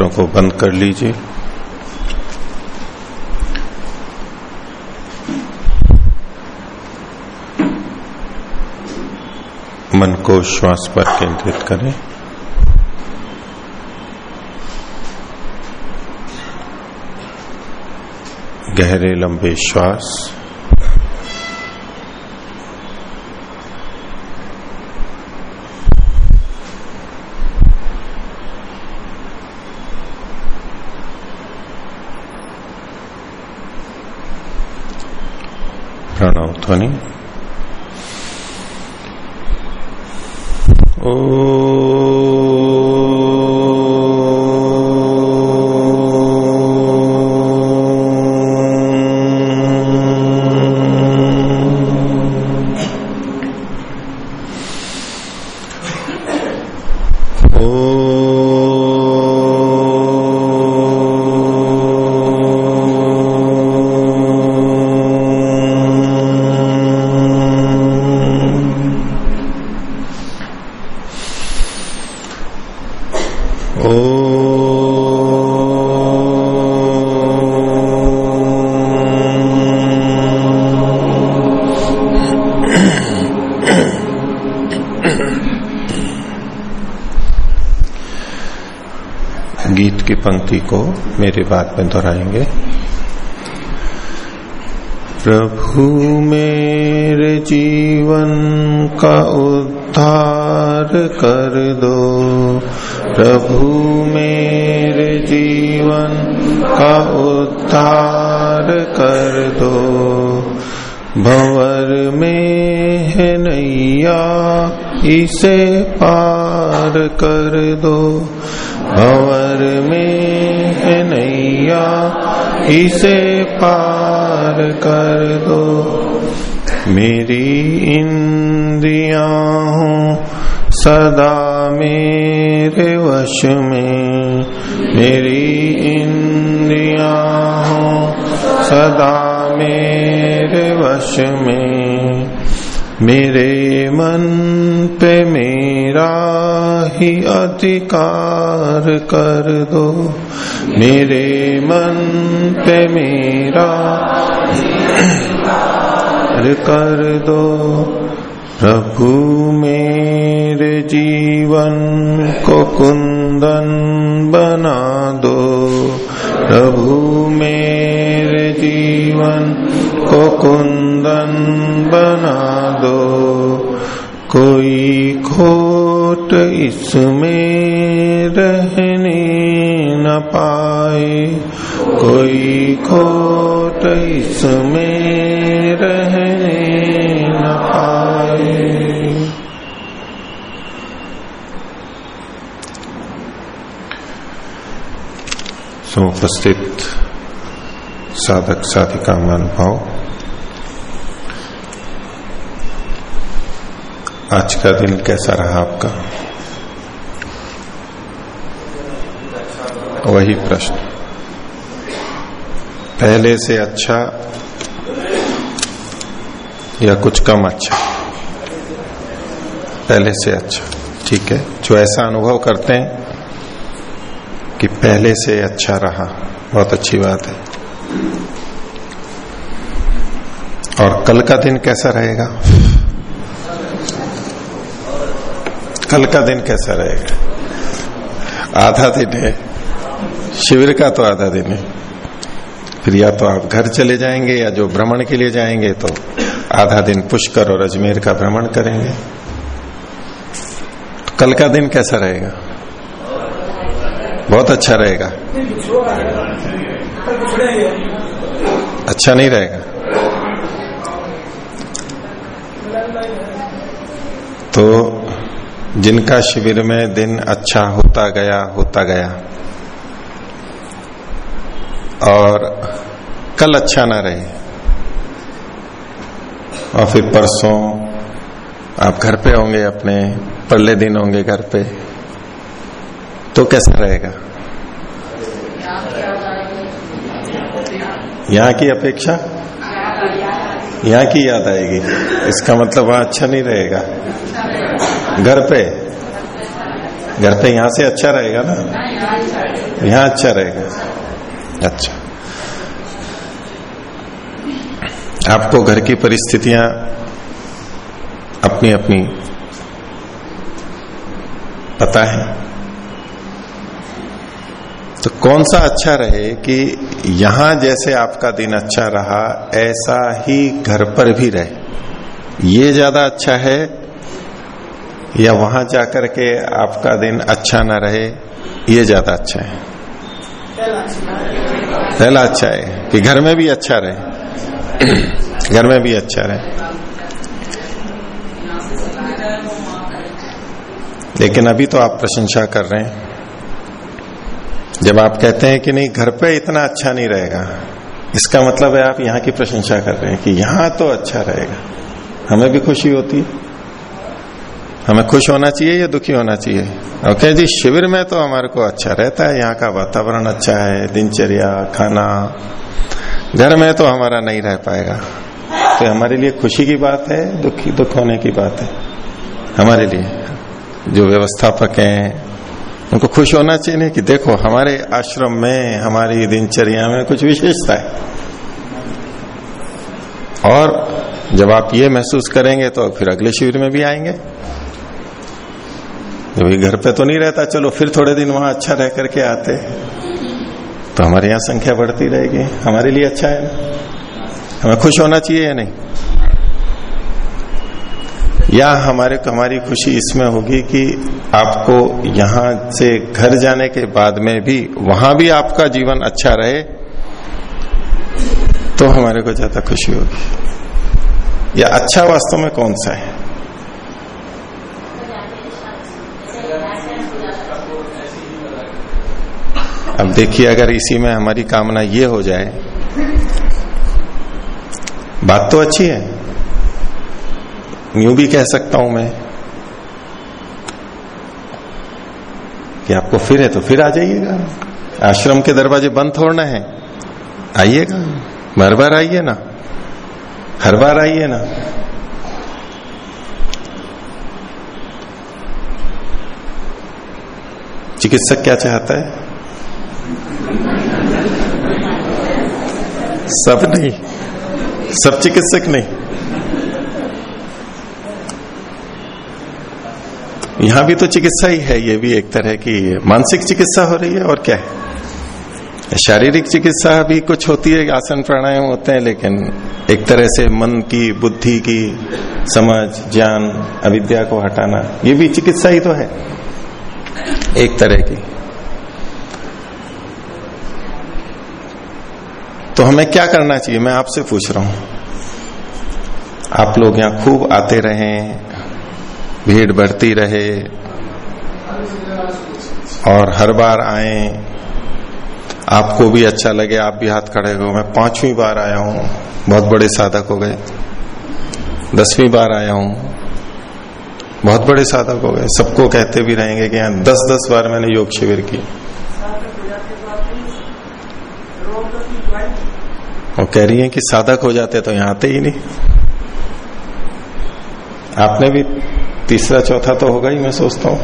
नेत्रों को बंद कर लीजिए। मन को श्वास पर केंद्रित करें। गहरे लंबे श्वास। ध्वनि की पंक्ति को मेरी बात में दोहराएँगे। प्रभु मेरे जीवन का उद्धार कर दो। प्रभु मेरे जीवन का उद्धार कर दो। भंवर में है नैया इसे पार कर दो। भंवर में नैया, इसे पार कर दो। मेरी इंद्रिया हूँ, सदा मेरे वश में। मेरी इंद्रिया हूँ, सदा मेरे वश में। मेरे मन पे मेरा ही अधिकार कर दो। मेरे मन पे मेरा कर दो। प्रभु, मेरे जीवन को कुंदन बना दो। प्रभु, मेरे जीवन को कुंदन बना दो कोई खोट इसमें रहने न पाए। कोई खोट इसमें रहने न पाए। उपस्थित साधक साधिका महानुभाव आज का दिन कैसा रहा आपका? वही प्रश्न। पहले से अच्छा या कुछ कम अच्छा? पहले से अच्छा ठीक है? जो ऐसा अनुभव करते हैं कि पहले से अच्छा रहा, बहुत अच्छी बात है। और कल का दिन कैसा रहेगा? कल का दिन कैसा रहेगा? आधा दिन है। शिविर का तो आधा दिन है। फिर या तो आप घर चले जाएँगे या जो भ्रमण के लिए जाएँगे तो आधा दिन पुष्कर और अजमेर का भ्रमण करेंगे। कल का दिन कैसा रहेगा? बहुत अच्छा रहेगा। अच्छा नहीं रहेगा। तो जिनका शिविर में दिन अच्छा होता गया होता गया। और कल अच्छा ना रहे। और फिर परसों आप घर पे होंगे, अपने पहले दिन होंगे घर पे। तो कैसा रहेगा? यहाँ की अपेक्षा? यहाँ की याद आएगी। इसका मतलब वहाँ अच्छा नहीं रहेगा। घर पे? घर पे यहाँ से अच्छा रहेगा ना? यहाँ अच्छा रहेगा। अच्छा। आपको घर की परिस्थितियाँ अपनी अपनी पता है? तो कौन सा अच्छा रहे कि यहाँ जैसे आपका दिन अच्छा रहा, ऐसा ही घर पर भी रहे? ये ज़्यादा अच्छा है या वहाँ जाकर के आपका दिन अच्छा ना रहे, ये ज़्यादा अच्छा है? पहला अच्छा है कि घर में भी अच्छा रहे। घर में भी अच्छा रहे। लेकिन अभी तो आप प्रशंसा कर रहे हैं। जब आप कहते हैं कि नहीं, घर पे इतना अच्छा नहीं रहेगा, इसका मतलब है आप यहाँ की प्रशंसा कर रहे हैं कि यहाँ तो अच्छा रहेगा। हमें भी खुशी होती है। हमें खुश होना चाहिए या दुखी होना चाहिए? ओके जी, शिविर में तो हमारे को अच्छा रहता है, यहाँ का वातावरण अच्छा है, दिनचर्या, खाना। घर में तो हमारा नहीं रह पाएगा। तो हमारे लिए खुशी की बात है, दुखी, दुख होने की बात है। हमारे लिए, जो व्यवस्थापक हैं उनको खुश होना चाहिए नहीं कि देखो, हमारे आश्रम में, हमारी दिनचर्या में कुछ विशेषता है। और जब आप ये महसूस करेंगे तो फिर अगले शिविर में भी आएँगे। जब घर पे तो नहीं रहता, चलो फिर थोड़े दिन वहाँ अच्छा रह करके आते तो हमारे यहाँ संख्या बढ़ती रहेगी। हमारे लिए अच्छा है हमें खुश होना चाहिए या नहीं? या हमारे हमारी खुशी इसमें होगी कि आपको यहाँ से घर जाने के बाद में भी, वहाँ भी आपका जीवन अच्छा रहे तो हमारे को ज़्यादा खुशी होगी। या अच्छा वास्तव में कौन सा है? अब देखिए, अगर इसी में हमारी कामना ये हो जाए, बात तो अच्छी है। यूँ भी कह सकता हूँ मैं कि आपको फिर है तो फिर आ जाइएगा। आश्रम के दरवाजे बंद थोड़ना है। आइएगा। बार बार आइए ना। हर बार आइए ना। चिकित्सक क्या चाहता है? सब नहीं। सब चिकित्सक नहीं। यहाँ भी तो चिकित्सा ही है, ये भी एक तरह की मानसिक चिकित्सा हो रही है, और क्या है? शारीरिक चिकित्सा भी कुछ होती है, आसन प्राणायाम होते हैं, लेकिन एक तरह से मन की, बुद्धि की समझ ज्ञान, अविद्या को हटाना, ये भी चिकित्सा ही तो है। एक तरह की। तो हमें क्या करना चाहिए? मैं आपसे पूछ रहा हूँ। आप लोग यहाँ खूब आते रहे भीड़ बढ़ती रहे और हर बार आए। आपको भी अच्छा लगे, आप भी हाथ खड़े हो। मैं पांचवी बार आया हूँ। बहुत बड़े साधक हो गए। दसवीं बार आया हूँ। बहुत बड़े साधक हो गए। सबको कहते भी रहेंगे कि यहाँ दस दस बार मैंने योग शिविर की। वो कह रही है कि साधक हो जाते तो यहाँ आते ही नहीं। आपने भी तीसरा चौथा तो होगा ही, मैं सोचता हूँ।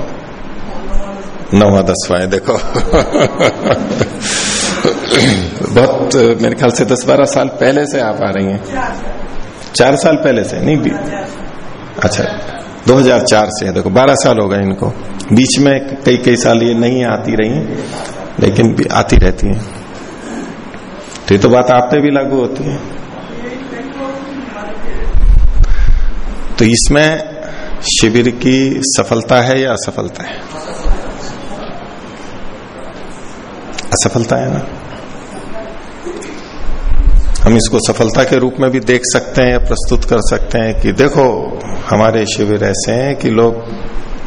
नवा, दसवा है देखो। बहुत, मेरे ख्याल से दस बारह साल पहले से आप आ रही हैं। चार साल पहले से, नहीं अच्छा 2004 से है देखो 12 साल हो गए इनको। बीच में कई कई साल ये नहीं आती रही, लेकिन आती रहती हैं। तो ये तो बात आप पे भी लागू होती है। तो इसमें शिविर की सफलता है या असफलता है? असफलता है ना? हम इसको सफलता के रूप में भी देख सकते हैं या प्रस्तुत कर सकते हैं कि देखो, हमारे शिविर ऐसे हैं कि लोग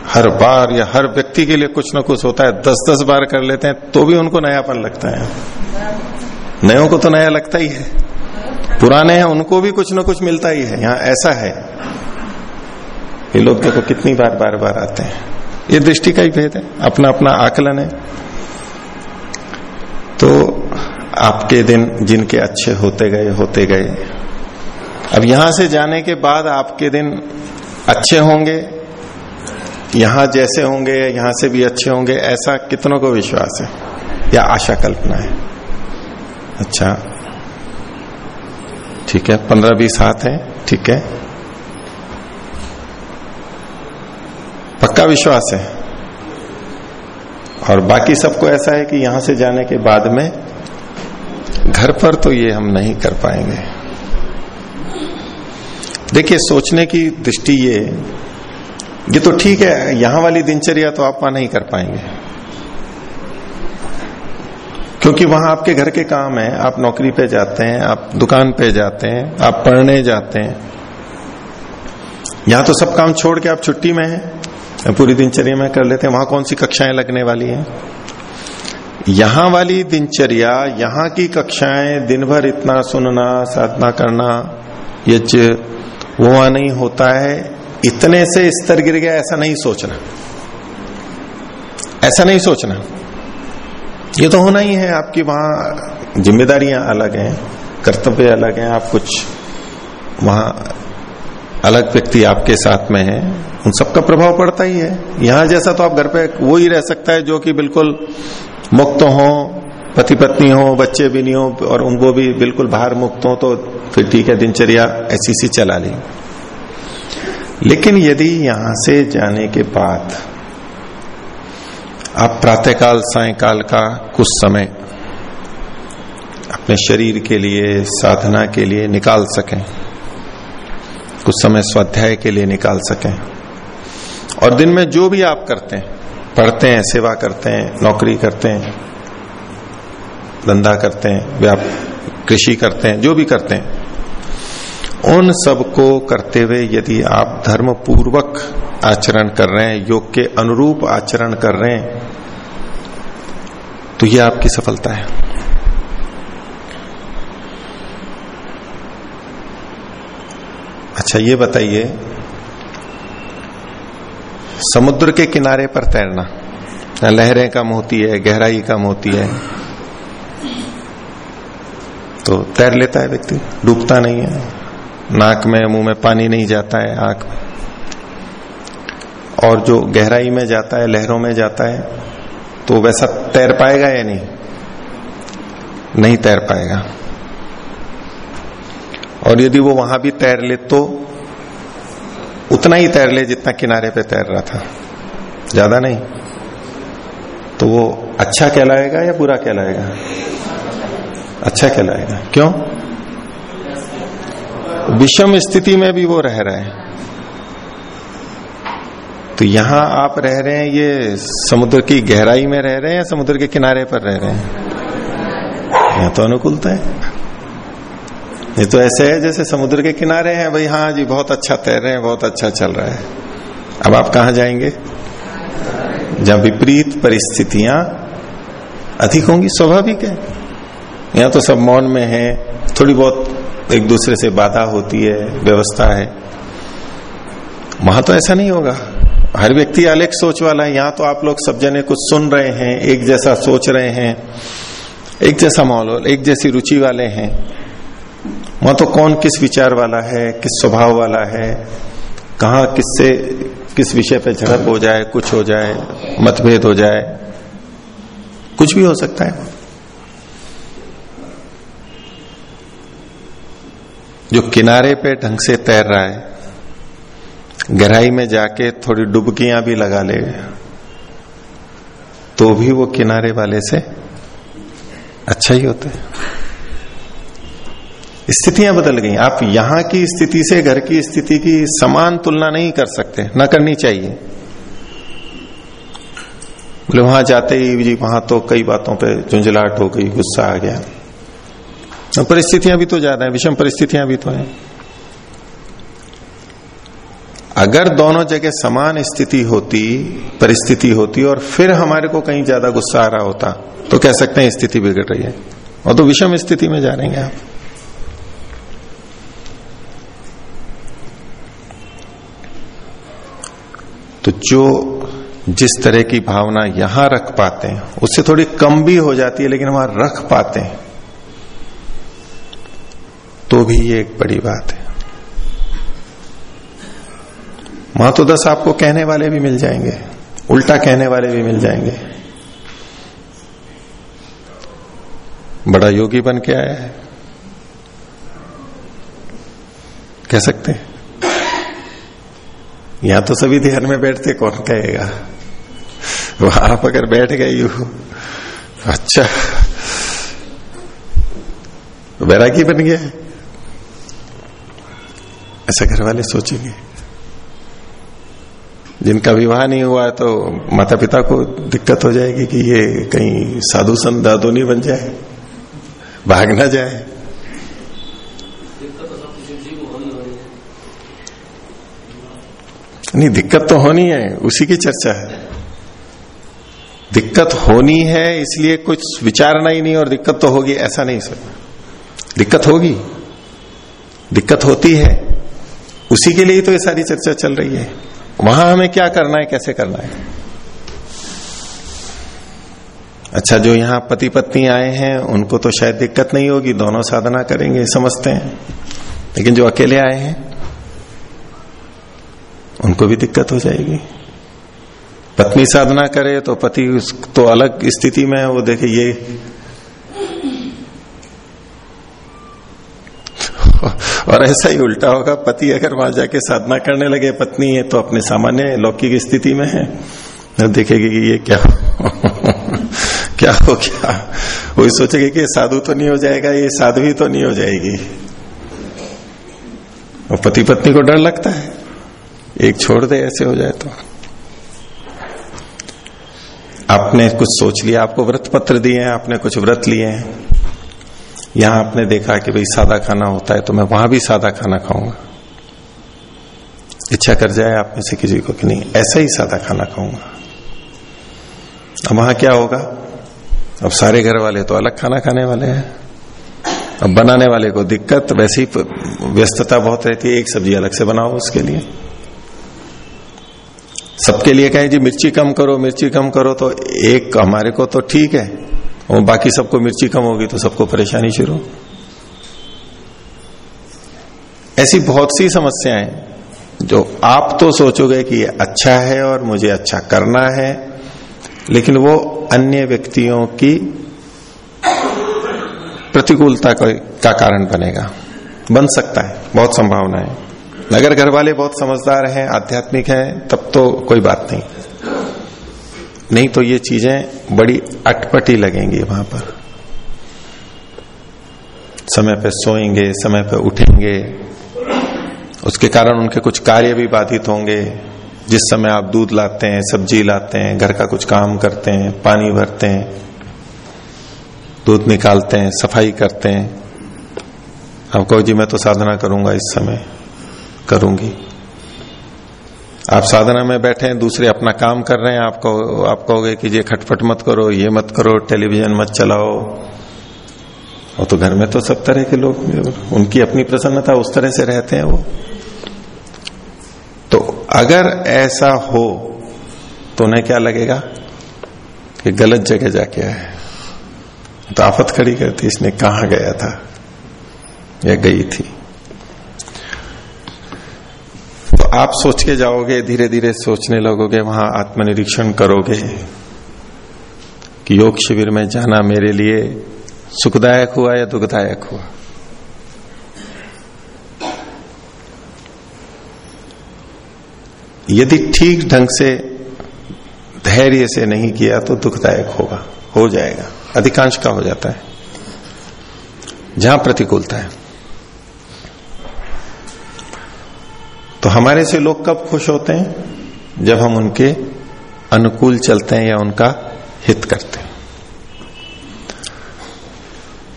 हर बार या हर व्यक्ति के लिए कुछ ना कुछ होता है दस दस बार कर लेते हैं तो भी उनको नयापन लगता है। नयों को तो नया लगता ही है। पुराने हैं, उनको भी कुछ ना कुछ मिलता ही है। यहाँ ऐसा है। ये लोग देखो कितनी बार बार बार आते हैं। ये दृष्टि का ही भेद है। अपना अपना आकलन है। तो आपके दिन जिनके अच्छे होते गए होते गए। अब यहाँ से जाने के बाद आपके दिन अच्छे होंगे, यहाँ जैसे होंगे, यहाँ से भी अच्छे होंगे, ऐसा कितनों को विश्वास है? या आशा कल्पना है? अच्छा। ठीक है, पंद्रह बीस हाथ है, ठीक है। पक्का विश्वास है। और बाकी सबको ऐसा है कि यहाँ से जाने के बाद में घर पर तो ये हम नहीं कर पाएँगे। देखिए, सोचने की दृष्टि ये ये तो ठीक है, यहाँ वाली दिनचर्या तो आप वहाँ नहीं कर पाएँगे। क्योंकि वहाँ आपके घर के काम है, आप नौकरी पे जाते हैं, आप दुकान पे जाते हैं, आप पढ़ने जाते हैं। यहाँ तो सब काम छोड़ के आप छुट्टी में हैं। पूरी दिनचर्या में कर लेते हैं। वहाँ कौन सी कक्षाएँ लगने वाली हैं? यहाँ वाली दिनचर्या, यहाँ की कक्षाएँ दिन भर इतना सुनना, साधना करना यज वो वहाँ नहीं होता है। इतने से स्तर गिर गया, ऐसा नहीं सोचना। ऐसा नहीं सोचना। ये तो होना ही है आपकी वहाँ जिम्मेदारियाँ अलग हैं, कर्तव्य अलग हैं, आप कुछ वहाँ अलग व्यक्ति आपके साथ में है, उन सबका प्रभाव पड़ता ही है। यहाँ जैसा तो आप घर पे वो ही रह सकता है जो कि बिल्कुल मुक्त हो पति पत्नी हो, बच्चे भी नहीं हो, और उनको भी बिल्कुल बाहर मुक्त हो तो फिर ठीक है, दिनचर्या ऐसी सी चला ली। लेकिन यदि यहाँ से जाने के बाद आप प्रातःकाल, सायकाल का कुछ समय अपने शरीर के लिए, साधना के लिए निकाल सकें कुछ समय स्वाध्याय के लिए निकाल सकें। और दिन में जो भी आप करते हैं, पढ़ते हैं, सेवा करते हैं, नौकरी करते हैं, धंधा करते हैं, व्याप, कृषि करते हैं, जो भी करते हैं, उन सबको करते हुए यदि आप धर्म पूर्वक आचरण कर रहे हैं, योग के अनुरूप आचरण कर रहे हैं तो ये आपकी सफलता है। अच्छा ये बताइए, समुद्र के किनारे पर तैरना, लहरें कम होती है, गहराई कम होती है तो तैर लेता है व्यक्ति, डूबता नहीं है, नाक में, मुँह में पानी नहीं जाता है, आँख में। और जो गहराई में जाता है, लहरों में जाता है तो वैसा तैर पाएगा या नहीं? नहीं तैर पाएगा। और यदि वो वहाँ भी तैर ले तो उतना ही तैर ले जितना किनारे पे तैर रहा था। ज़्यादा नहीं। तो वो अच्छा कहलाएगा या बुरा कहलाएगा? अच्छा कहलाएगा। क्यों? विषम स्थिति में भी वो रह रहा है। तो यहाँ आप रह रहे हैं, ये समुद्र की गहराई में रह रहे हैं या समुद्र के किनारे पर रह रहे हैं? यहाँ तो अनुकूलता है। ये तो ऐसे है जैसे समुद्र के किनारे हैं, भाई हाँ जी, बहुत अच्छा तैर रहे हैं, बहुत अच्छा चल रहा है। अब आप कहा जाएँगे? जहाँ विपरीत परिस्थितियाँ अधिक होंगी, स्वाभाविक है। यहाँ तो सब मौन में है, थोड़ी बहुत एक दूसरे से बाधा होती है, व्यवस्था है। वहाँ तो ऐसा नहीं होगा। हर व्यक्ति अलग सोच वाला है। यहाँ तो आप लोग सब जने कुछ सुन रहे हैं, एक जैसा सोच रहे हैं, एक जैसा माहौल, एक जैसी रुचि वाले हैं। वहाँ तो कौन किस विचार वाला है, किस स्वभाव वाला है, कहा किससे, किस विषय पे झड़प हो जाए, कुछ हो जाए, मतभेद हो जाए, कुछ भी हो सकता है। जो किनारे पे ढंग से तैर रहा है, गहराई में जाके थोड़ी डुबकियाँ भी लगा ले तो भी वो किनारे वाले से अच्छा ही होता है। स्थितियाँ बदल गई। आप यहाँ की स्थिति से घर की स्थिति की समान तुलना नहीं कर सकते। न करनी चाहिए। बोले, वहाँ जाते ही जी, वहाँ तो कई बातों पे झुंझलाहट हो गई, गुस्सा आ गया। तो परिस्थितियाँ भी तो ज़्यादा है, विषम परिस्थितियाँ भी तो हैं। अगर दोनों जगह समान स्थिति होती, परिस्थिति होती और फिर हमारे को कहीं ज़्यादा गुस्सा आ रहा होता तो कह सकते हैं स्थिति बिगड़ रही है। और तो विषम स्थिति में जा रहे हैं आप। तो जो जिस तरह की भावना यहाँ रख पाते हैं, उससे थोड़ी कम भी हो जाती है, लेकिन वहाँ रख पाते हैं तो भी ये एक बड़ी बात है। वहाँ तो दस आपको कहने वाले भी मिल जाएँगे, उल्टा कहने वाले भी मिल जाएँगे। बड़ा योगी बन के आया है। कह सकते हैं? यहाँ तो सभी ध्यान में बैठते, कौन कहेगा? आप अगर बैठ गए यू अच्छा। वैरागी बन गया। ऐसा घर वाले सोचेंगे। जिनका विवाह नहीं हुआ तो माता पिता को दिक्कत हो जाएगी कि ये कहीं साधु संत दादू नहीं बन जाए, भाग ना जाए। नहीं, दिक्कत तो होनी है, उसी की चर्चा है। दिक्कत होनी है, इसलिए कुछ विचारना ही नहीं और दिक्कत तो होगी, ऐसा नहीं सर दिक्कत होगी। दिक्कत होती है, उसी के लिए तो ये सारी चर्चा चल रही है। वहाँ हमें क्या करना है, कैसे करना है? अच्छा जो यहाँ पति पत्नी आए हैं, उनको तो शायद दिक्कत नहीं होगी, दोनों साधना करेंगे, समझते हैं। लेकिन जो अकेले आए हैं उनको भी दिक्कत हो जाएगी। पत्नी साधना करे तो पति तो अलग स्थिति में है, वो देखे ये। और ऐसा ही उल्टा होगा, पति अगर वहाँ जाके साधना करने लगे, पत्नी है तो अपने सामान्य लौकिक स्थिति में है। देखेगी कि ये क्या क्या हो क्या वही सोचेगी कि साधु तो नहीं हो जाएगा, ये साध्वी तो नहीं हो जाएगी। और पति पत्नी को डर लगता है। एक छोड़ दे, ऐसे हो जाए तो। आपने कुछ सोच लिया, आपको व्रत पत्र दिए हैं, आपने कुछ व्रत लिए हैं। यहाँ आपने देखा कि भाई सादा खाना होता है तो मैं वहाँ भी सादा खाना खाऊँगा। इच्छा कर जाए आप में से किसी को कि नहीं, ऐसा ही सादा खाना खाऊँगा। अब वहाँ क्या होगा? अब सारे घर वाले तो अलग खाना खाने वाले हैं। अब बनाने वाले को दिक्कत, वैसी व्यस्तता बहुत रहती है, एक सब्ज़ी अलग से बनाओ उसके लिए। सबके लिए कहें जी, मिर्ची कम करो, मिर्ची कम करो तो एक हमारे को तो ठीक है। और बाकी सबको मिर्ची कम होगी तो सबको परेशानी शुरू। ऐसी बहुत सी समस्याएँ जो आप तो सोचोगे कि ये अच्छा है और मुझे अच्छा करना है, लेकिन वो अन्य व्यक्तियों की प्रतिकूलता का कारण बनेगा। बन सकता है, बहुत संभावना है। अगर घर वाले बहुत समझदार हैं, आध्यात्मिक हैं, तब तो कोई बात नहीं। नहीं तो ये चीज़ें बड़ी अटपटी लगेंगी वहाँ पर। समय पे सोएँगे, समय पे उठेंगे। उसके कारण उनके कुछ कार्य भी बाधित होंगे। जिस समय आप दूध लाते हैं, सब्ज़ी लाते हैं, घर का कुछ काम करते हैं, पानी भरते हैं, दूध निकालते हैं, सफ़ाई करते हैं, आप कहो, जी, मैं तो साधना करूँगा इस समय। करूँगी। आप साधना में बैठे हैं, दूसरे अपना काम कर रहे हैं, आपको, आप कहोगे कि ये खटपट मत करो, ये मत करो, टेलीविज़न मत चलाओ। वो तो घर में तो सब तरह के लोग, उनकी अपनी प्रसन्नता उस तरह से रहते हैं वो। तो अगर ऐसा हो तो उन्हें क्या लगेगा? कि गलत जगह जाके आए तो आफत खड़ी करती इसने कहा गया था? या गई थी तो आप सोच के जाओगे धीरे धीरे सोचने लगोगे, वहाँ आत्मनिरीक्षण करोगे कि योग शिविर में जाना मेरे लिए सुखदायक हुआ या दुखदायक हुआ। यदि ठीक ढंग से, धैर्य से नहीं किया तो दुखदायक होगा, हो जाएगा, अधिकांश का हो जाता है, जहाँ प्रतिकूलता है। तो हमारे से लोग कब खुश होते हैं? जब हम उनके अनुकूल चलते हैं या उनका हित करते हैं।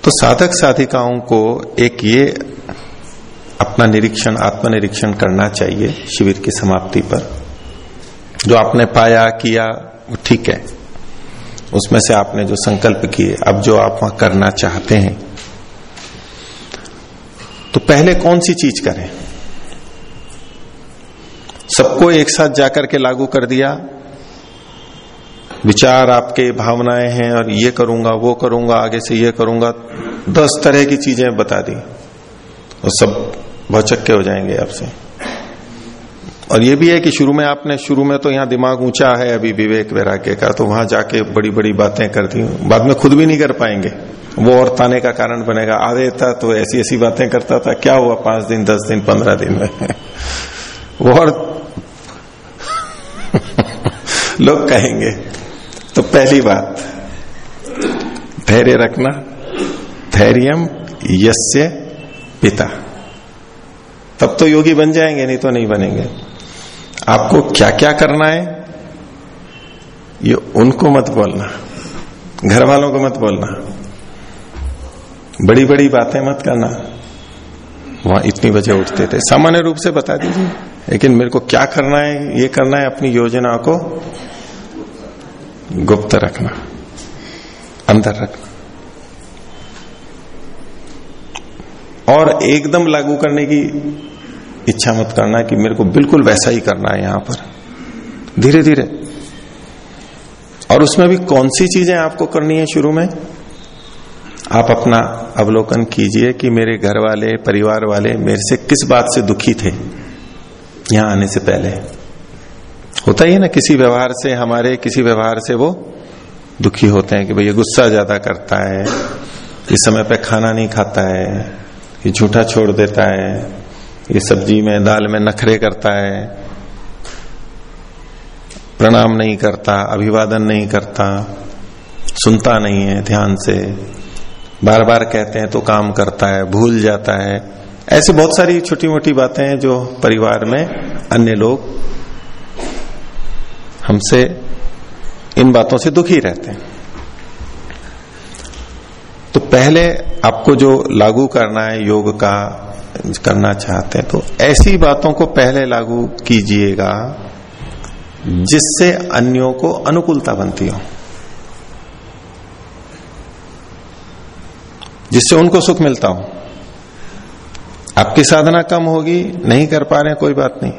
तो साधक साधिकाओं को एक ये अपना निरीक्षण, आत्मनिरीक्षण करना चाहिए शिविर की समाप्ति पर। जो आपने पाया, किया, वो ठीक है। उसमें से आपने जो संकल्प किए, अब जो आप वहाँ करना चाहते हैं। तो पहले कौन सी चीज़ करें? सबको एक साथ जाकर के लागू कर दिया। विचार आपके भावनाएँ हैं और ये करूँगा, वो करूँगा, आगे से ये करूँगा। दस तरह की चीज़ें बता दी। और सब भौचक्के हो जाएँगे आपसे। और ये भी है कि शुरू में आपने, शुरू में तो यहाँ दिमाग ऊँचा है अभी विवेक वैराग्य का तो वहाँ जाके बड़ी बड़ी बातें कर दी। बाद में खुद भी नहीं कर पाएँगे। वो और ताने का कारण बनेगा। आधे था तो ऐसी ऐसी बातें करता था, क्या हुआ पाँच दिन, दस दिन, पंद्रह दिन में? वो और लोग कहेंगे तो पहली बात, धैर्य रखना, धैर्यम यस्य पिता। तब तो योगी बन जाएँगे, नहीं तो नहीं बनेंगे। आपको क्या क्या करना है, ये उनको मत बोलना घर वालों को मत बोलना। बड़ी बड़ी बातें मत करना। वहाँ इतनी बजे उठते थे। सामान्य रूप से बता दीजिए। लेकिन मेरे को क्या करना है, ये करना है, अपनी योजना को गुप्त रखना, अंदर रखना। और एकदम लागू करने की इच्छा मत करना कि मेरे को बिल्कुल वैसा ही करना है यहाँ पर। धीरे धीरे और उसमें भी कौन सी चीज़ें आपको करनी है शुरू में? आप अपना अवलोकन कीजिए कि मेरे घर वाले, परिवार वाले मेरे से किस बात से दुखी थे। यहाँ आने से पहले। होता ही है ना, किसी व्यवहार से हमारे, किसी व्यवहार से वो दुखी होते हैं कि भाई ये गुस्सा ज़्यादा करता है इस समय पे खाना नहीं खाता है, ये झूठा छोड़ देता है, ये सब्ज़ी में, दाल में नखरे करता है, प्रणाम नहीं करता, अभिवादन नहीं करता, सुनता नहीं है ध्यान से बार बार कहते हैं तो काम करता है, भूल जाता है। ऐसी बहुत सारी छोटी मोटी बातें हैं जो परिवार में अन्य लोग हमसे इन बातों से दुखी रहते हैं। तो पहले आपको जो लागू करना है, योग का करना चाहते हैं तो ऐसी बातों को पहले लागू कीजिएगा जिससे अन्यों को अनुकूलता बनती हो। जिससे उनको सुख मिलता हो। आपकी साधना कम होगी, नहीं कर पा रहे कोई बात नहीं।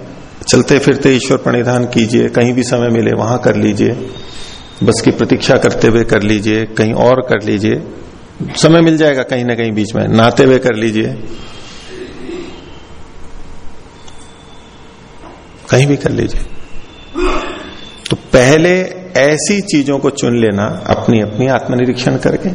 चलते फिरते ईश्वर प्रणिधान कीजिए, कहीं भी समय मिले वहाँ कर लीजिए। बस की प्रतीक्षा करते हुए कर लीजिए, कहीं और कर लीजिए। समय मिल जाएगा कहीं ना कहीं बीच में, नहाते हुए कर लीजिए। कहीं भी कर लीजिए। तो पहले ऐसी चीज़ों को चुन लेना अपनी अपनी आत्मनिरीक्षण करके,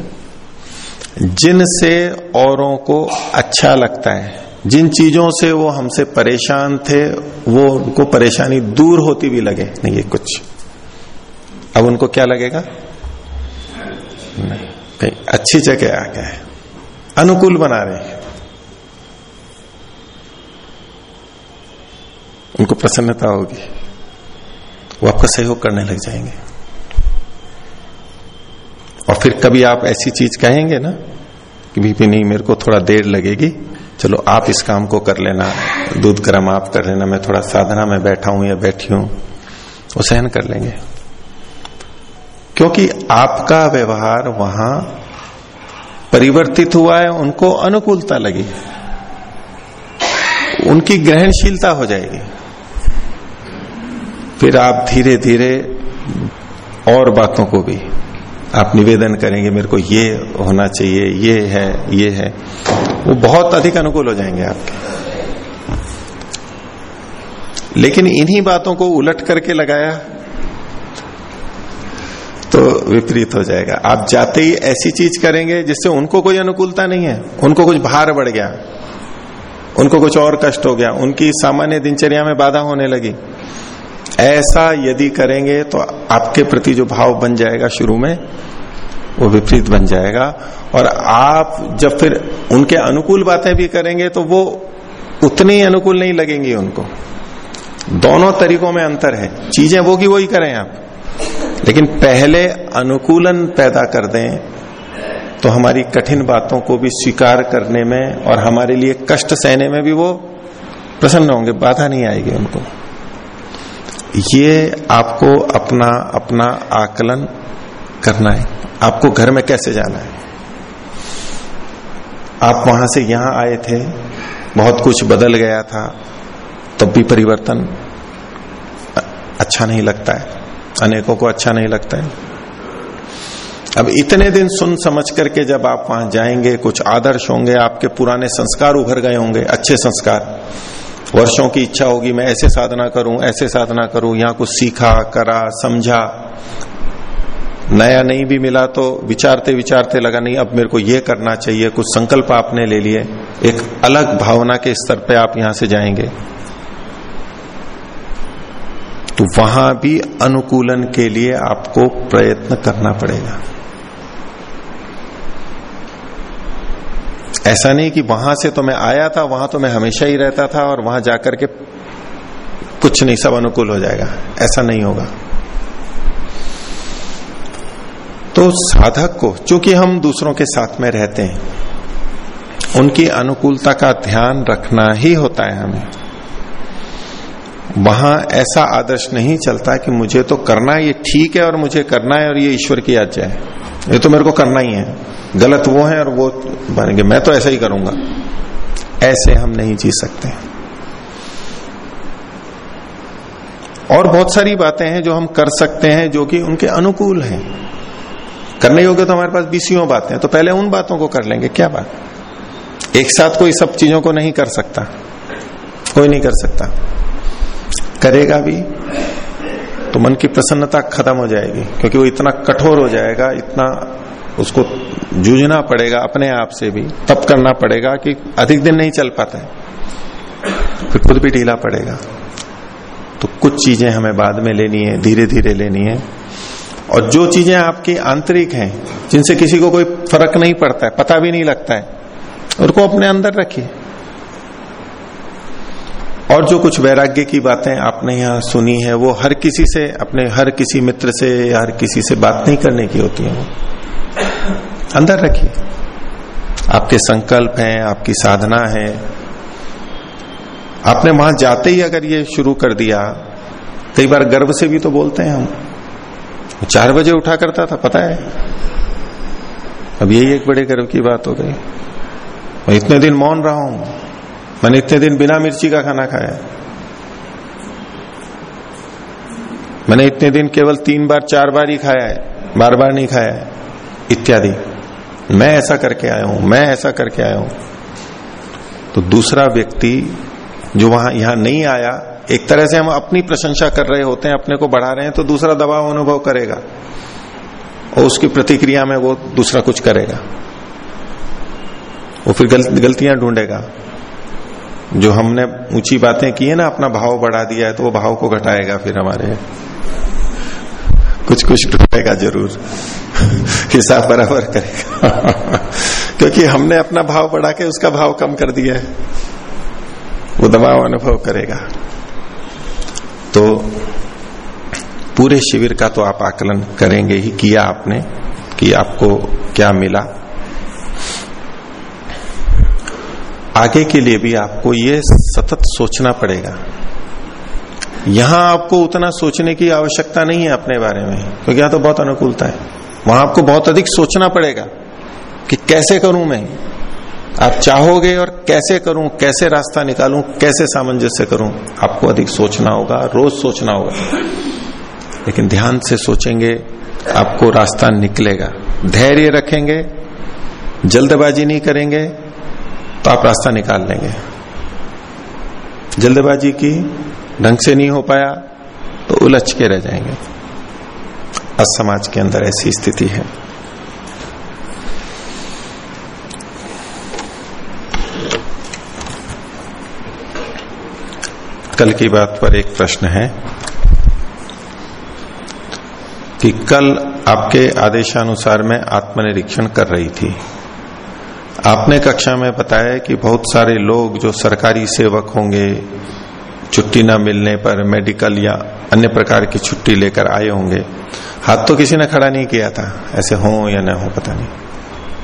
जिनसे औरों को अच्छा लगता है। जिन चीज़ों से वो हमसे परेशान थे, वो उनको परेशानी दूर होती भी लगे। नहीं, ये कुछ। अब उनको क्या लगेगा? नहीं, कहीं अच्छी जगह आ गए। अनुकूल बना रहे हैं। उनको प्रसन्नता होगी। वो आपका सहयोग करने लग जाएँगे। और फिर कभी आप ऐसी चीज़ कहेंगे ना कि भी नहीं, मेरे को थोड़ा देर लगेगी। चलो आप इस काम को कर लेना, दूध गर्म आप कर लेना, मैं थोड़ा साधना में बैठा हूँ या बैठी हूँ, वो सहन कर लेंगे। क्योंकि आपका व्यवहार वहाँ परिवर्तित हुआ है, उनको अनुकूलता लगी। उनकी ग्रहणशीलता हो जाएगी। फिर आप धीरे धीरे और बातों को भी, आप निवेदन करेंगे, मेरे को ये होना चाहिए, ये है ये है। वो बहुत अधिक अनुकूल हो जाएँगे आपके। लेकिन इन्हीं बातों को उलट करके लगाया तो विपरीत हो जाएगा। आप जाते ही ऐसी चीज़ करेंगे जिससे उनको कोई अनुकूलता नहीं है। उनको कुछ भार बढ़ गया, उनको कुछ और कष्ट हो गया, उनकी सामान्य दिनचर्या में बाधा होने लगी। ऐसा यदि करेंगे तो आपके प्रति जो भाव बन जाएगा शुरू में वो विपरीत बन जाएगा। और आप जब फिर उनके अनुकूल बातें भी करेंगे तो वो उतनी अनुकूल नहीं लगेंगी उनको। दोनों तरीकों में अंतर है। चीज़ें वो की वही करें आप। लेकिन पहले अनुकूलन पैदा कर दें तो हमारी कठिन बातों को भी स्वीकार करने में और हमारे लिए कष्ट सहने में भी वो प्रसन्न होंगे, बाधा नहीं आएगी उनको। ये आपको अपना अपना आकलन करना है? आपको घर में कैसे जाना है? आप वहाँ से यहाँ आए थे, बहुत कुछ बदल गया था, तब भी परिवर्तन अच्छा नहीं लगता है। अनेकों को अच्छा नहीं लगता है। अब इतने दिन सुन समझ करके जब आप वहाँ जाएँगे, कुछ आदर्श होंगे, आपके पुराने संस्कार उभर गए होंगे, अच्छे संस्कार। वर्षों की इच्छा होगी, मैं ऐसे साधना करूँ, ऐसे साधना करूँ, यहाँ कुछ सीखा, करा, समझा नया नहीं भी मिला तो विचारते विचारते लगा, नहीं, अब मेरे को ये करना चाहिए, कुछ संकल्प आपने ले लिए, एक अलग भावना के स्तर पे आप यहाँ से जाएँगे। तो वहाँ भी अनुकूलन के लिए आपको प्रयत्न करना पड़ेगा। ऐसा नहीं कि वहाँ से तो मैं आया था, वहाँ तो मैं हमेशा ही रहता था और वहाँ जाकर के कुछ नहीं, सब अनुकूल हो जाएगा। ऐसा नहीं होगा। तो साधक को, चूँकि हम दूसरों के साथ में रहते हैं, उनकी अनुकूलता का ध्यान रखना ही होता है हमें। वहाँ ऐसा आदर्श नहीं चलता कि मुझे तो करना ये ठीक है और मुझे करना है और ये ईश्वर की आज्ञा है ये तो मेरे को करना ही है। गलत वो है और वो बनेंगे। मैं तो ऐसा ही करूँगा। ऐसे हम नहीं जी सकते। और बहुत सारी बातें हैं जो हम कर सकते हैं जो कि उनके अनुकूल हैं। करने योग्य तो हमारे पास बीसियों बातें हैं तो पहले उन बातों को कर लेंगे, क्या बात? एक साथ कोई सब चीज़ों को नहीं कर सकता, कोई नहीं कर सकता। करेगा भी तो मन की प्रसन्नता खत्म हो जाएगी, क्योंकि वो इतना कठोर हो जाएगा, इतना उसको जूझना पड़ेगा अपने आप से भी तब करना पड़ेगा कि अधिक दिन नहीं चल पाता, फिर खुद भी ढीला पड़ेगा। तो कुछ चीज़ें हमें बाद में लेनी है धीरे धीरे लेनी है। और जो चीज़ें आपकी आंतरिक हैं, जिनसे किसी को कोई फ़र्क नहीं पड़ता है, पता भी नहीं लगता है, उनको अपने अंदर रखिए। और जो कुछ वैराग्य की बातें आपने यहाँ सुनी है, वो हर किसी से, अपने हर किसी मित्र से या हर किसी से बात नहीं करने की होती है। वो अंदर रखिए। आपके संकल्प हैं, आपकी साधना है। आपने वहाँ जाते ही अगर ये शुरू कर दिया, कई बार गर्व से भी तो बोलते हैं हम। चार बजे उठा करता था, पता है? अब यही एक बड़े गर्व की बात हो गई। मैं इतने दिन मौन रहा हूँ। मैंने इतने दिन बिना मिर्ची का खाना खाया। मैंने इतने दिन केवल तीन बार, चार बार ही खाया है, बार बार नहीं खाया है, इत्यादि। मैं ऐसा करके आया हूँ, मैं ऐसा करके आया हूँ। तो दूसरा व्यक्ति जो वहाँ, यहाँ नहीं आया एक तरह से हम अपनी प्रशंसा कर रहे होते हैं अपने को बढ़ा रहे हैं तो दूसरा दबाव अनुभव करेगा। और उसकी प्रतिक्रिया में वो दूसरा कुछ करेगा। वो फिर गल, गलतियाँ ढूंढेगा। जो हमने ऊँची बातें की है ना अपना भाव बढ़ा दिया है तो वो भाव को घटाएगा फिर हमारे। कुछ कुछ ढूंढेगा ज़रूर। हिसाब बराबर करेगा। क्योंकि हमने अपना भाव बढ़ा के उसका भाव कम कर दिया है। वो दबाव अनुभव करेगा। तो पूरे शिविर का तो आप आकलन करेंगे ही, किया आपने, कि आपको क्या मिला। आगे के लिए भी आपको ये सतत सोचना पड़ेगा। यहाँ आपको उतना सोचने की आवश्यकता नहीं है अपने बारे में, क्योंकि तो यहाँ तो बहुत अनुकूलता है। वहाँ आपको बहुत अधिक सोचना पड़ेगा कि कैसे करूँ मैं? आप चाहोगे और कैसे करूँ, कैसे रास्ता निकालूं, कैसे सामंजस्य करूँ, आपको अधिक सोचना होगा, रोज सोचना होगा। लेकिन ध्यान से सोचेंगे, आपको रास्ता निकलेगा। धैर्य रखेंगे, जल्दबाजी नहीं करेंगे तो आप रास्ता निकाल लेंगे। जल्दबाजी की ढंग से नहीं हो पाया तो उलझ के रह जाएँगे। असमाज के अंदर ऐसी स्थिति है। कल की बात पर एक प्रश्न है कि कल आपके आदेशानुसार मैं आत्मनिरीक्षण कर रही थी। आपने कक्षा में बताया कि बहुत सारे लोग जो सरकारी सेवक होंगे, छुट्टी न मिलने पर मेडिकल या अन्य प्रकार की छुट्टी लेकर आए होंगे, हाथ तो किसी ने खड़ा नहीं किया था, ऐसे हो या न हो पता नहीं।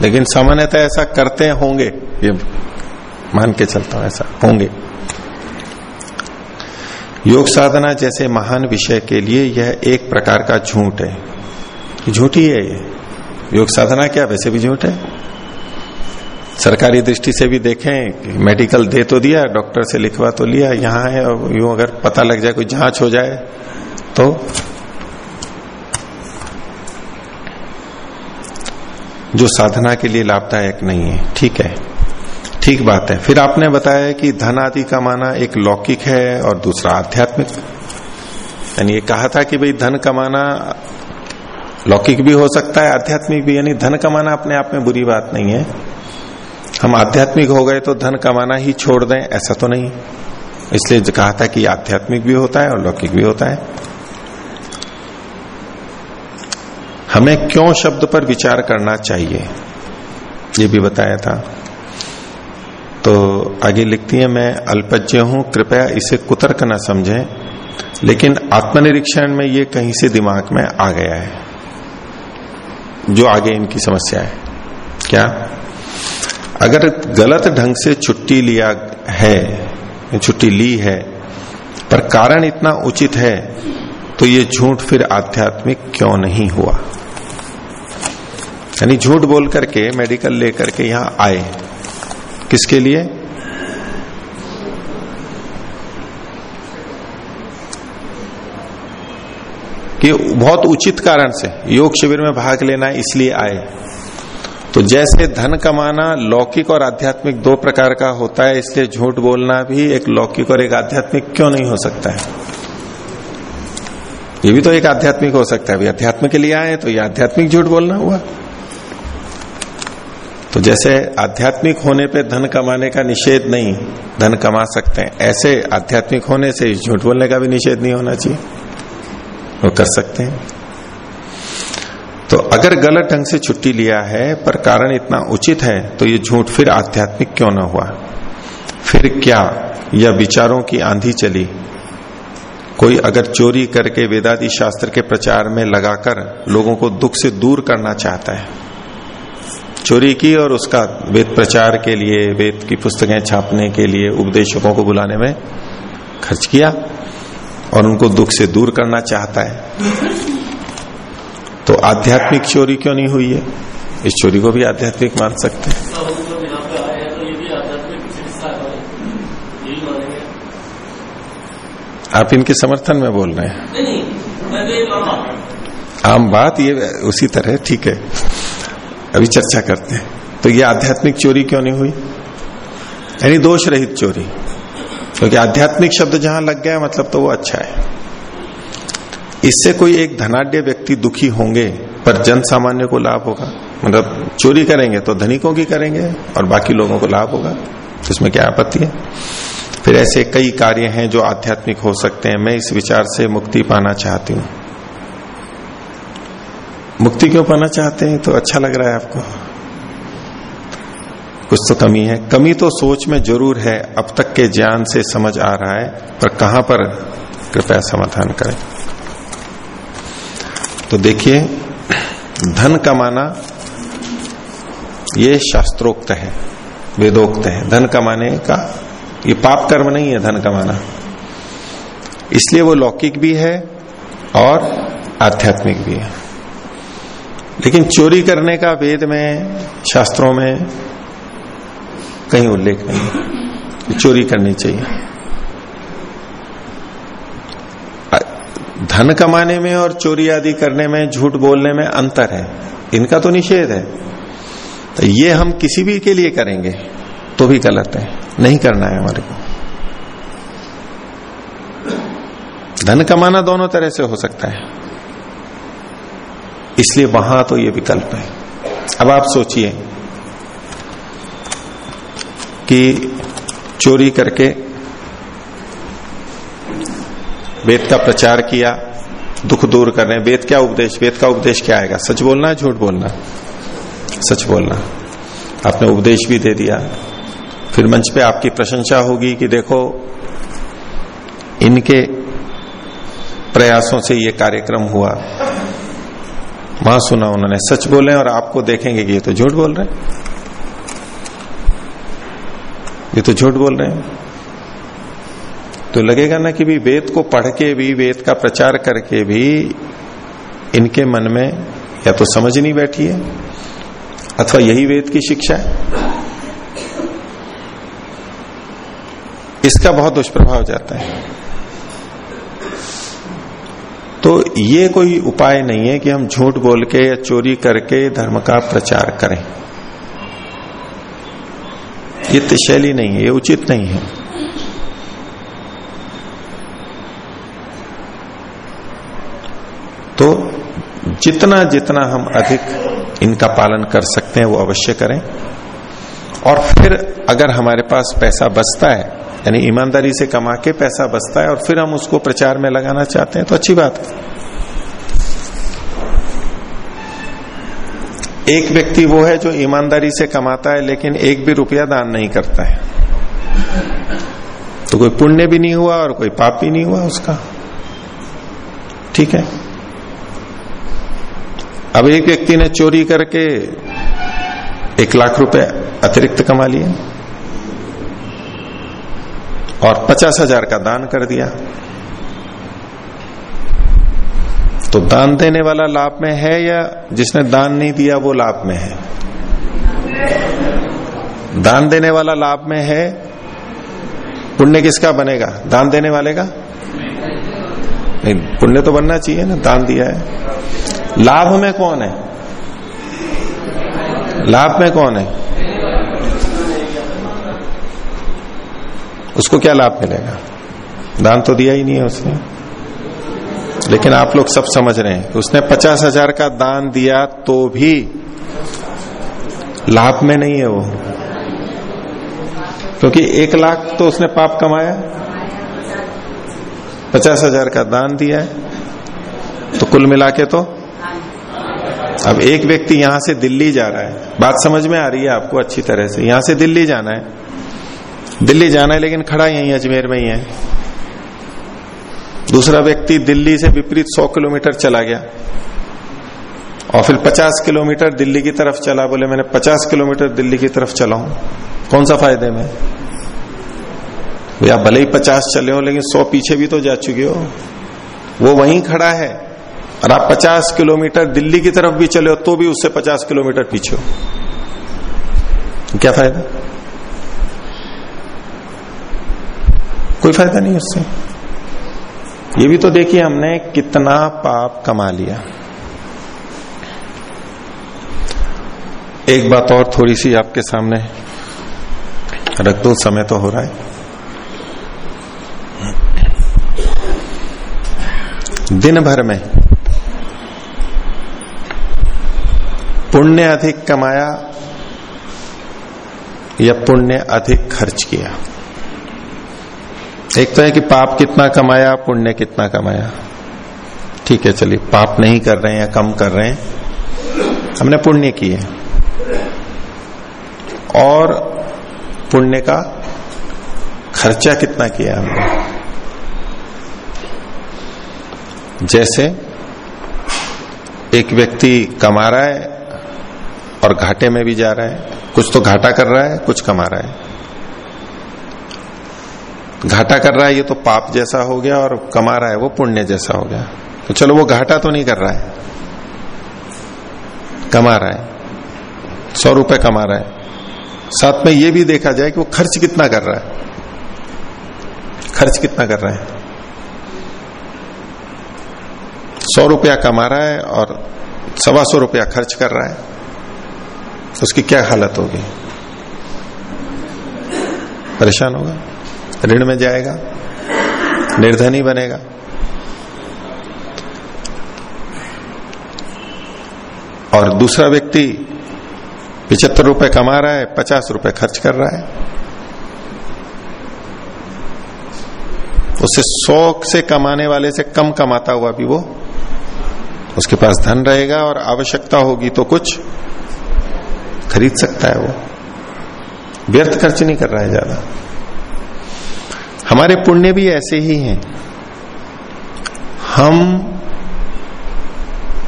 लेकिन सामान्यतः ऐसा करते होंगे, ये मान के चलता हूँ, ऐसा होंगे। योग साधना जैसे महान विषय के लिए यह एक प्रकार का झूठ है। झूठ ही ये। योग साधना क्या वैसे भी झूठ है? सरकारी दृष्टि से भी देखें मेडिकल दे तो दिया डॉक्टर से लिखवा तो लिया, यहाँ है और यूँ अगर पता लग जाए, कोई जाँच हो जाए तो जो साधना के लिए लाभदायक नहीं है, ठीक है। ठीक बात है। फिर आपने बताया कि धन आदि कमाना एक लौकिक है और दूसरा आध्यात्मिक। यानी ये कहा था कि भाई धन कमाना लौकिक भी हो सकता है, आध्यात्मिक भी। यानी धन कमाना अपने आप में बुरी बात नहीं है। हम आध्यात्मिक हो गए तो धन कमाना ही छोड़ दें, ऐसा तो नहीं। इसलिए कहा था कि आध्यात्मिक भी होता है और लौकिक भी होता है। हमें क्यों शब्द पर विचार करना चाहिए? ये भी बताया था। तो आगे लिखती है, मैं अल्पज्ञ हूँ, कृपया इसे कुतर्क न समझे, लेकिन आत्मनिरीक्षण में ये कहीं से दिमाग में आ गया है, जो आगे इनकी समस्या है। क्या? अगर गलत ढंग से छुट्टी लिया है, छुट्टी ली है, पर कारण इतना उचित है तो ये झूठ फिर आध्यात्मिक क्यों नहीं हुआ? यानी झूठ बोल करके, मेडिकल लेकर के यहाँ आए। किसके लिए? कि बहुत उचित कारण से, योग शिविर में भाग लेना इसलिए आए। तो जैसे धन कमाना लौकिक और आध्यात्मिक दो प्रकार का होता है, इसलिए झूठ बोलना भी एक लौकिक और एक आध्यात्मिक क्यों नहीं हो सकता है? ये भी तो एक आध्यात्मिक हो सकता है। अभी अध्यात्म के लिए आए तो ये आध्यात्मिक झूठ बोलना हुआ। तो जैसे आध्यात्मिक होने पे धन कमाने का निषेध नहीं, धन कमा सकते हैं। ऐसे आध्यात्मिक होने से झूठ बोलने का भी निषेध नहीं होना चाहिए। वो कर सकते हैं। तो अगर गलत ढंग से छुट्टी लिया है, पर कारण इतना उचित है तो ये झूठ फिर आध्यात्मिक क्यों ना हुआ? फिर क्या यह विचारों की आंधी चली? कोई अगर चोरी करके वेदादि शास्त्र के प्रचार में लगाकर लोगों को दुख से दूर करना चाहता है चोरी की और उसका वेद प्रचार के लिए वेद की पुस्तकें छापने के लिए उपदेशकों को बुलाने में खर्च किया और उनको दुख से दूर करना चाहता है। तो आध्यात्मिक चोरी क्यों नहीं हुई है? इस चोरी को भी आध्यात्मिक मान सकते हैं। आप इनके समर्थन में बोल रहे हैं। आम बात ये उसी तरह ठीक है। अभी चर्चा करते हैं। तो ये आध्यात्मिक चोरी क्यों नहीं हुई? यानी दोष रहित चोरी। क्योंकि आध्यात्मिक शब्द जहाँ लग गया मतलब तो वो अच्छा है। इससे कोई एक धनाढ़ व्यक्ति दुखी होंगे, पर जन सामान्य को लाभ होगा। मतलब चोरी करेंगे तो धनिकों की करेंगे, और बाकी लोगों को लाभ होगा। तो इसमें क्या आपत्ति है? फिर ऐसे कई कार्य हैं जो आध्यात्मिक हो सकते हैं। मैं इस विचार से मुक्ति पाना चाहती हूँ। मुक्ति क्यों पाना चाहते हैं? तो अच्छा लग रहा है आपको। कुछ तो कमी है। कमी तो सोच में ज़रूर है। अब तक के ज्ञान से समझ आ रहा है। पर कहाँ पर? कृपया समाधान करें। तो देखिए, धन कमाना ये शास्त्रोक्त है, वेदोक्त है। धन कमाने का ये पाप कर्म नहीं है धन कमाना। इसलिए वो लौकिक भी है और आध्यात्मिक भी है। लेकिन चोरी करने का वेद में, शास्त्रों में कहीं उल्लेख नहीं है चोरी करनी चाहिए। धन कमाने में और चोरी आदि करने में, झूठ बोलने में अंतर है। इनका तो निषेध है। तो ये हम किसी भी के लिए करेंगे तो भी गलत है। नहीं करना है हमारे को। धन कमाना दोनों तरह से हो सकता है। इसलिए वहाँ तो ये विकल्प है। अब आप सोचिए कि चोरी करके वेद का प्रचार किया, दुख दूर करने वेद क्या उपदेश? वेद का उपदेश क्या आएगा? सच बोलना है, झूठ बोलना? सच बोलना। आपने उपदेश भी दे दिया। फिर मंच पे आपकी प्रशंसा होगी कि देखो, इनके प्रयासों से ये कार्यक्रम हुआ। वहाँ सुना उन्होंने, सच बोले और आपको देखेंगे कि ये तो झूठ बोल रहे हैं। ये तो झूठ बोल रहे हैं। तो लगेगा ना कि भी वेद को पढ़ के भी, वेद का प्रचार करके भी इनके मन में या तो समझ नहीं बैठी है, अथवा यही वेद की शिक्षा है। इसका बहुत दुष्प्रभाव जाता है। तो ये कोई उपाय नहीं है कि हम झूठ बोल के या चोरी करके धर्म का प्रचार करें। ये शैली नहीं है, ये उचित नहीं है। तो जितना जितना हम अधिक इनका पालन कर सकते हैं, वो अवश्य करें। और फिर अगर हमारे पास पैसा बचता है यानी ईमानदारी से कमा के पैसा बचता है और फिर हम उसको प्रचार में लगाना चाहते हैं तो अच्छी बात है। एक व्यक्ति वो है जो ईमानदारी से कमाता है, लेकिन एक भी रुपया दान नहीं करता है। तो कोई पुण्य भी नहीं हुआ और कोई पाप भी नहीं हुआ उसका। ठीक है? अब एक व्यक्ति ने चोरी करके एक लाख रुपए अतिरिक्त कमा लिए। और पचास हज़ार का दान कर दिया। तो दान देने वाला लाभ में है या जिसने दान नहीं दिया वो लाभ में है? दान देने वाला लाभ में है। पुण्य किसका बनेगा? दान देने वाले का? नहीं, पुण्य तो बनना चाहिए ना, दान दिया है। लाभ में कौन है? लाभ में कौन है? उसको क्या लाभ मिलेगा? दान तो दिया ही नहीं है उसने। लेकिन आप लोग सब समझ रहे हैं उसने पचास हज़ार का दान दिया तो भी लाभ में नहीं है वो। क्योंकि एक लाख तो उसने पाप कमाया। पचास हज़ार का दान दिया है। तो कुल मिला के तो अब एक व्यक्ति यहाँ से दिल्ली जा रहा है। बात समझ में आ रही है आपको अच्छी तरह से। यहाँ से दिल्ली जाना है। दिल्ली जाना है, लेकिन खड़ा यही अजमेर में ही है। दूसरा व्यक्ति दिल्ली से विपरीत 100 किलोमीटर चला गया। और फिर 50 किलोमीटर दिल्ली की तरफ़ चला, बोले, मैंने 50 किलोमीटर दिल्ली की तरफ़ चला हूँ। कौन सा फ़ायदे में? भैया भले ही 50 चले हो, लेकिन 100 पीछे भी तो जा चुके हो। वो वहीं खड़ा है। और आप 50 किलोमीटर दिल्ली की तरफ़ भी चले हो तो भी उससे 50 किलोमीटर पीछे हो। क्या फ़ायदा? कोई फ़ायदा नहीं उससे। ये भी तो देखिए हमने कितना पाप कमा लिया। एक बात और थोड़ी सी आपके सामने रख दो, समय तो हो रहा है। दिन भर में पुण्य अधिक कमाया या पुण्य अधिक खर्च किया? एक तो है कि पाप कितना कमाया, पुण्य कितना कमाया। ठीक है, चलिए, पाप नहीं कर रहे हैं या कम कर रहे हैं, हमने पुण्य किए। और पुण्य का खर्चा कितना किया हमने? जैसे एक व्यक्ति कमा रहा है और घाटे में भी जा रहा है, कुछ तो घाटा कर रहा है, कुछ कमा रहा है। घाटा कर रहा है, ये तो पाप जैसा हो गया और कमा रहा है, वो पुण्य जैसा हो गया। तो चलो, वो घाटा तो नहीं कर रहा है। कमा रहा है। सौ रुपए कमा रहा है। साथ में ये भी देखा जाए कि वो खर्च कितना कर रहा है। खर्च कितना कर रहा है। सौ रुपया कमा रहा है और सवा सौ रुपया खर्च कर रहा है। तो उसकी क्या हालत होगी? परेशान होगा? ऋण में जाएगा, निर्धनी बनेगा। और दूसरा व्यक्ति पिछहत्तर रुपए कमा रहा है, पचास रुपए खर्च कर रहा है। उससे सौ से कमाने वाले से कम कमाता हुआ भी वो, उसके पास धन रहेगा और आवश्यकता होगी तो कुछ खरीद सकता है वो। व्यर्थ खर्च नहीं कर रहा है ज़्यादा। हमारे पुण्य भी ऐसे ही हैं। हम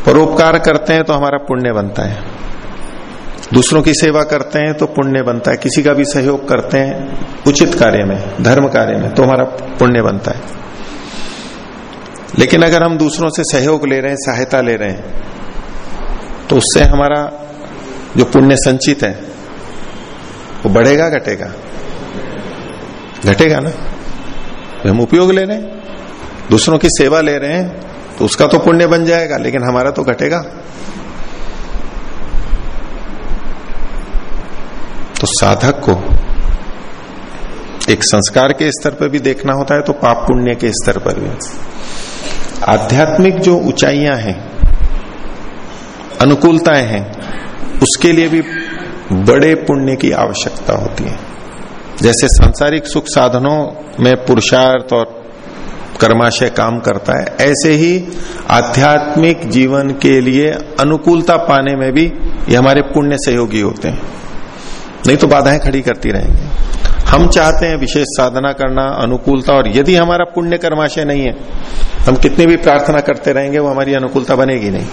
परोपकार करते हैं तो हमारा पुण्य बनता है। दूसरों की सेवा करते हैं तो पुण्य बनता है। किसी का भी सहयोग करते हैं उचित कार्य में, धर्म कार्य में तो हमारा पुण्य बनता है। लेकिन अगर हम दूसरों से सहयोग ले रहे हैं, सहायता ले रहे हैं तो उससे हमारा जो पुण्य संचित है, वो बढ़ेगा, घटेगा? घटेगा ना? तो हम उपयोग ले रहे हैं। दूसरों की सेवा ले रहे हैं तो उसका तो पुण्य बन जाएगा, लेकिन हमारा तो घटेगा। तो साधक को एक संस्कार के स्तर पर भी देखना होता है तो पाप पुण्य के स्तर पर भी। आध्यात्मिक जो ऊंचाइयाँ हैं, अनुकूलताएँ हैं, उसके लिए भी बड़े पुण्य की आवश्यकता होती है। जैसे सांसारिक सुख साधनों में पुरुषार्थ और कर्माशय काम करता है, ऐसे ही आध्यात्मिक जीवन के लिए अनुकूलता पाने में भी ये हमारे पुण्य सहयोगी होते हैं। नहीं तो बाधाएँ खड़ी करती रहेंगे। हम चाहते हैं विशेष साधना करना, अनुकूलता, और यदि हमारा पुण्य कर्माशय नहीं है, हम कितनी भी प्रार्थना करते रहेंगे, वो हमारी अनुकूलता बनेगी नहीं।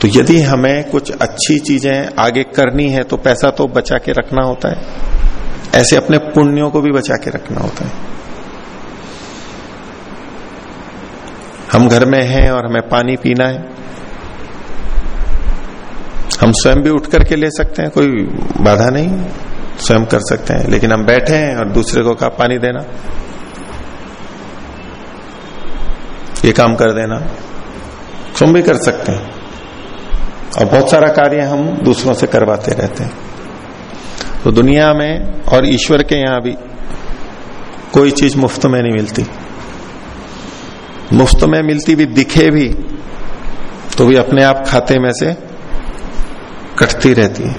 तो यदि हमें कुछ अच्छी चीज़ें आगे करनी है तो पैसा तो बचा के रखना होता है। ऐसे अपने पुण्यों को भी बचा के रखना होता है। हम घर में हैं और हमें पानी पीना है। हम स्वयं भी उठ करके ले सकते हैं, कोई बाधा नहीं, स्वयं कर सकते हैं। लेकिन हम बैठे हैं और दूसरे को कहा, पानी देना। ये काम कर देना। स्वयं भी कर सकते हैं। और बहुत सारा कार्य हम दूसरों से करवाते रहते हैं। तो दुनिया में और ईश्वर के यहाँ भी कोई चीज़ मुफ़्त में नहीं मिलती। मुफ़्त में मिलती भी, दिखे भी तो भी अपने आप खाते में से कटती रहती है।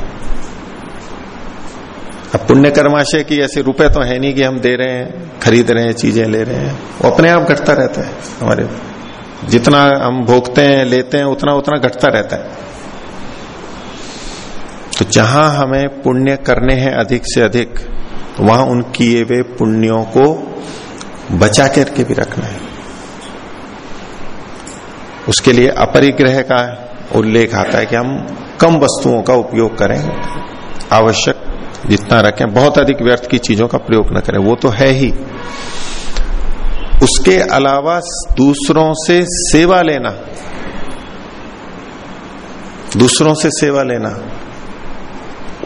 अब पुण्य कर्माशय की ऐसे रुपए तो है नहीं कि हम दे रहे हैं, खरीद रहे हैं, चीज़ें ले रहे हैं। वो अपने आप घटता रहता है हमारे। जितना हम भोगते हैं, लेते हैं उतना उतना घटता रहता है। तो जहाँ हमें पुण्य करने हैं अधिक से अधिक तो वहाँ उन किए हुए पुण्यों को बचा करके भी रखना है। उसके लिए अपरिग्रह का उल्लेख आता है कि हम कम वस्तुओं का उपयोग करें, आवश्यक जितना रखें, बहुत अधिक व्यर्थ की चीज़ों का प्रयोग न करें, वो तो है ही। उसके अलावा दूसरों से सेवा लेना, दूसरों से सेवा लेना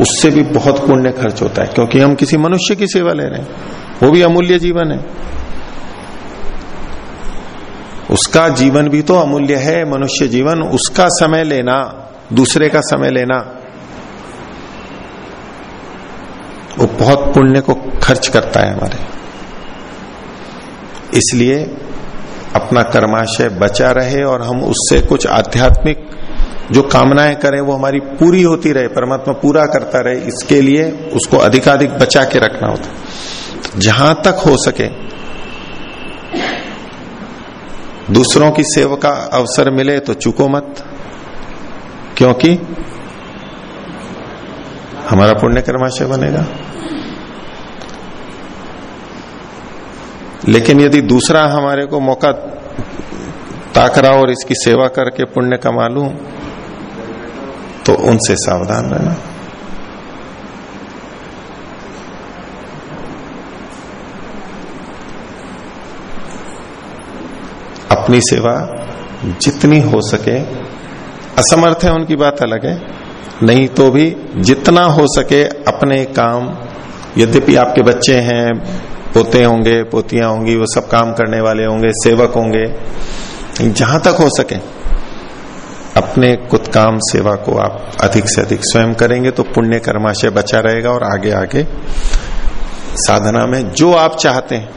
उससे भी बहुत पुण्य खर्च होता है, क्योंकि हम किसी मनुष्य की सेवा ले रहे हैं। वो भी अमूल्य जीवन है। उसका जीवन भी तो अमूल्य है, मनुष्य जीवन। उसका समय लेना, दूसरे का समय लेना, वो बहुत पुण्य को खर्च करता है हमारे। इसलिए अपना कर्माशय बचा रहे और हम उससे कुछ आध्यात्मिक जो कामनाएँ करें वो हमारी पूरी होती रहे, परमात्मा पूरा करता रहे, इसके लिए उसको अधिकाधिक बचा के रखना होता जहाँ तक हो सके, दूसरों की सेवा का अवसर मिले तो चुको मत, क्योंकि हमारा पुण्य कर्माशय बनेगा। लेकिन यदि दूसरा हमारे को मौका ताक रहा और इसकी सेवा करके पुण्य कमा लू तो उनसे सावधान रहना। अपनी सेवा जितनी हो सके, असमर्थ है उनकी बात अलग है, नहीं तो भी जितना हो सके अपने काम, यद्यपि आपके बच्चे हैं, पोते होंगे, पोतियाँ होंगी, वो सब काम करने वाले होंगे, सेवक होंगे, जहाँ तक हो सके अपने कुछ काम सेवा को आप अधिक से अधिक स्वयं करेंगे तो पुण्य कर्माशय बचा रहेगा और आगे आगे साधना में जो आप चाहते हैं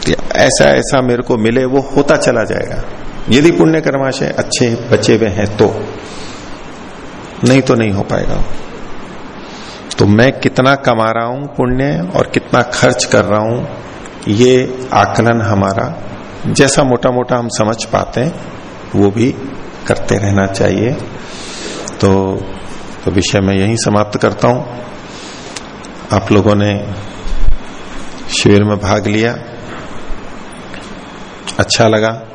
कि ऐसा ऐसा मेरे को मिले, वो होता चला जाएगा। यदि पुण्य कर्माशय अच्छे बचे हुए हैं तो नहीं तो नहीं हो पाएगा। तो मैं कितना कमा रहा हूँ पुण्य और कितना खर्च कर रहा हूँ, ये आकलन हमारा, जैसा मोटा मोटा हम समझ पाते हैं, वो भी करते रहना चाहिए। तो, तो विषय में यही समाप्त करता हूँ। आप लोगों ने शिविर में भाग लिया। अच्छा लगा।